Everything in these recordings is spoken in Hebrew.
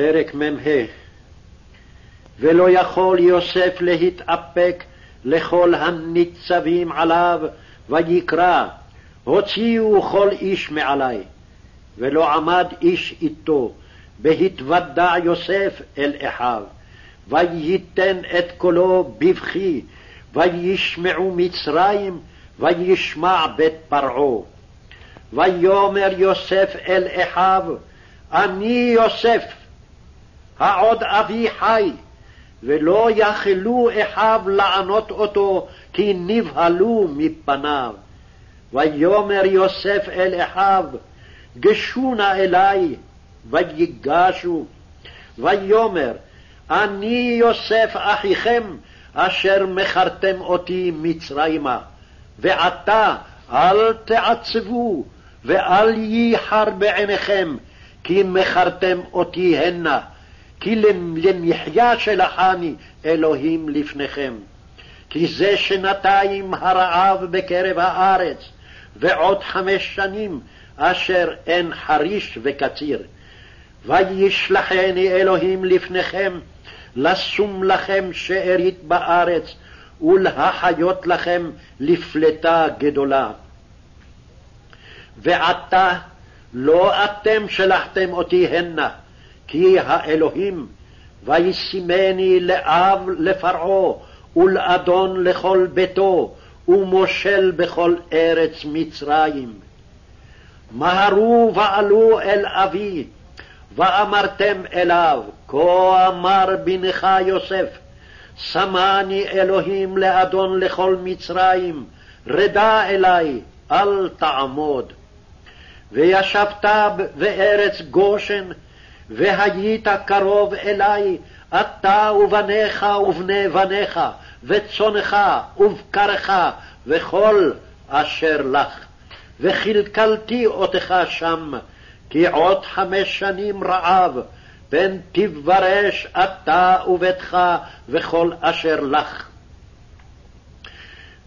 פרק מ"ה ולא יכול יוסף להתאפק לכל הניצבים עליו, ויקרא, הוציאו כל איש מעלי. ולא עמד איש איתו, בהתוודע יוסף אל אחיו, וייתן את קולו בבכי, וישמעו מצרים, וישמע בית פרעה. ויאמר יוסף אל אחיו, אני יוסף, העוד אבי חי, ולא יכלו אחיו לענות אותו, כי נבהלו מפניו. ויאמר יוסף אל אחיו, גשו נא אלי, ויגשו. ויאמר, אני יוסף אחיכם, אשר מכרתם אותי מצרימה, ועתה אל תעצבו, ואל ייחר בעיניכם, כי מכרתם אותי הנה, כי למחיה שלחני אלוהים לפניכם. כי זה שנתיים הרעב בקרב הארץ, ועוד חמש שנים אשר אין חריש וקציר. וישלחני אלוהים לפניכם, לשום לכם שארית בארץ, ולהחיות לכם לפלטה גדולה. ועתה לא אתם שלחתם אותי הנה, כי האלוהים, וישימני לאב לפרעה, ולאדון לכל ביתו, ומושל בכל ארץ מצרים. מהרו ועלו אל אבי, ואמרתם אליו, כה אמר בנך יוסף, שמני אלוהים לאדון לכל מצרים, רדה אלי, אל תעמוד. וישבת בארץ גושן, והיית קרוב אלי, אתה ובניך ובני בניך, וצונך ובקרך, וכל אשר לך. וכלכלתי אותך שם, כי עוד חמש שנים רעב, פן תברש אתה וביתך וכל אשר לך.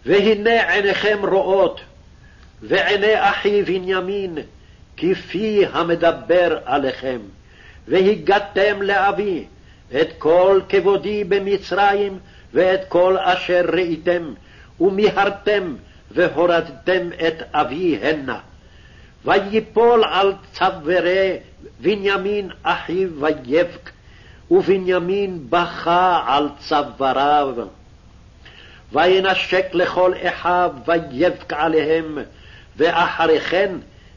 והנה עיניכם רואות, ועיני אחי בנימין, כפי המדבר עליכם. והגדתם לאבי את כל כבודי במצרים, ואת כל אשר ראיתם, ומיהרתם והורדתם את אבי הנה. ויפול על צווארי בנימין אחיו ויבק, ובנימין בכה על צוואריו. וינשק לכל אחיו ויבק עליהם, ואחרי כן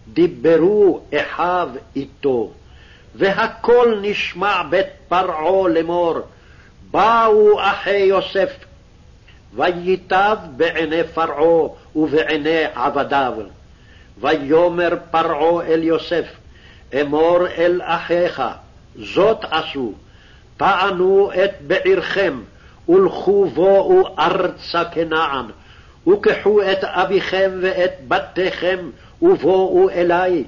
דיברו אחיו איתו. והכל נשמע בית פרעה לאמור, באו אחי יוסף, וייטב בעיני פרעה ובעיני עבדיו. ויאמר פרעה אל יוסף, אמור אל אחיך, זאת עשו, טענו את בעירכם, ולכו בואו ארצה כנען, וקחו את אביכם ואת בתיכם, ובואו אלי,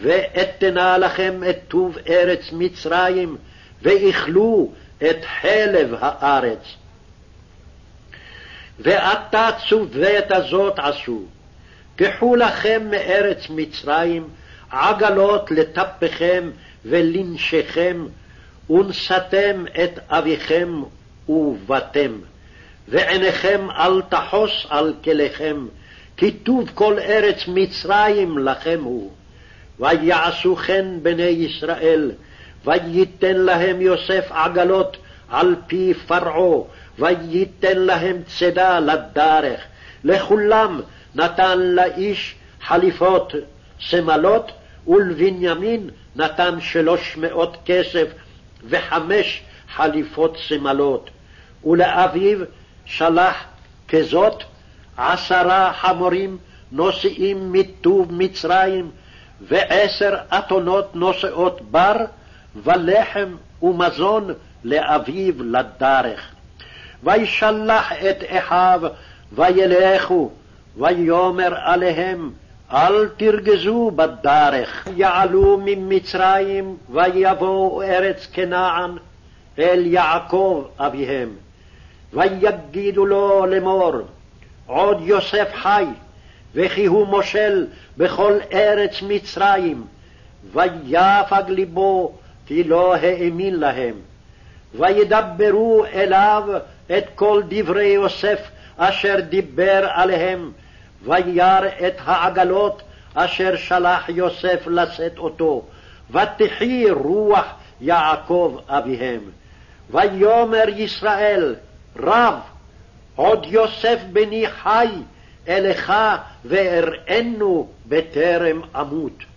ואתנה לכם את טוב ארץ מצרים, ואכלו את חלב הארץ. ועתה צוות הזאת עשו, קחו לכם מארץ מצרים עגלות לטפכם ולנשכם, ונשאתם את אביכם ובתם. ועיניכם אל תחוס על כליכם, כי טוב כל ארץ מצרים לכם הוא. ויעשו כן בני ישראל, וייתן להם יוסף עגלות על פי פרעה, וייתן להם צידה לדרך. לכולם נתן לאיש חליפות שמלות, ולבנימין נתן שלוש מאות כסף וחמש חליפות שמלות. ולאביו שלח כזאת עשרה חמורים נושאים מטוב מצרים, ועשר אתונות נושאות בר, ולחם ומזון לאביו לדרך. וישלח את אחיו, וילכו, ויאמר עליהם, אל תרגזו בדרך. יעלו ממצרים, ויבואו ארץ כנען, אל יעקב אביהם. ויגידו לו לאמור, עוד יוסף חי, וכי הוא מושל בכל ארץ מצרים. ויפג ליבו, כי לא האמין להם. וידברו אליו את כל דברי יוסף אשר דיבר עליהם, וירא את העגלות אשר שלח יוסף לשאת אותו, ותחי רוח יעקב אביהם. ויאמר ישראל, רב, עוד יוסף בני חי, אליך ואראנו בטרם אמות.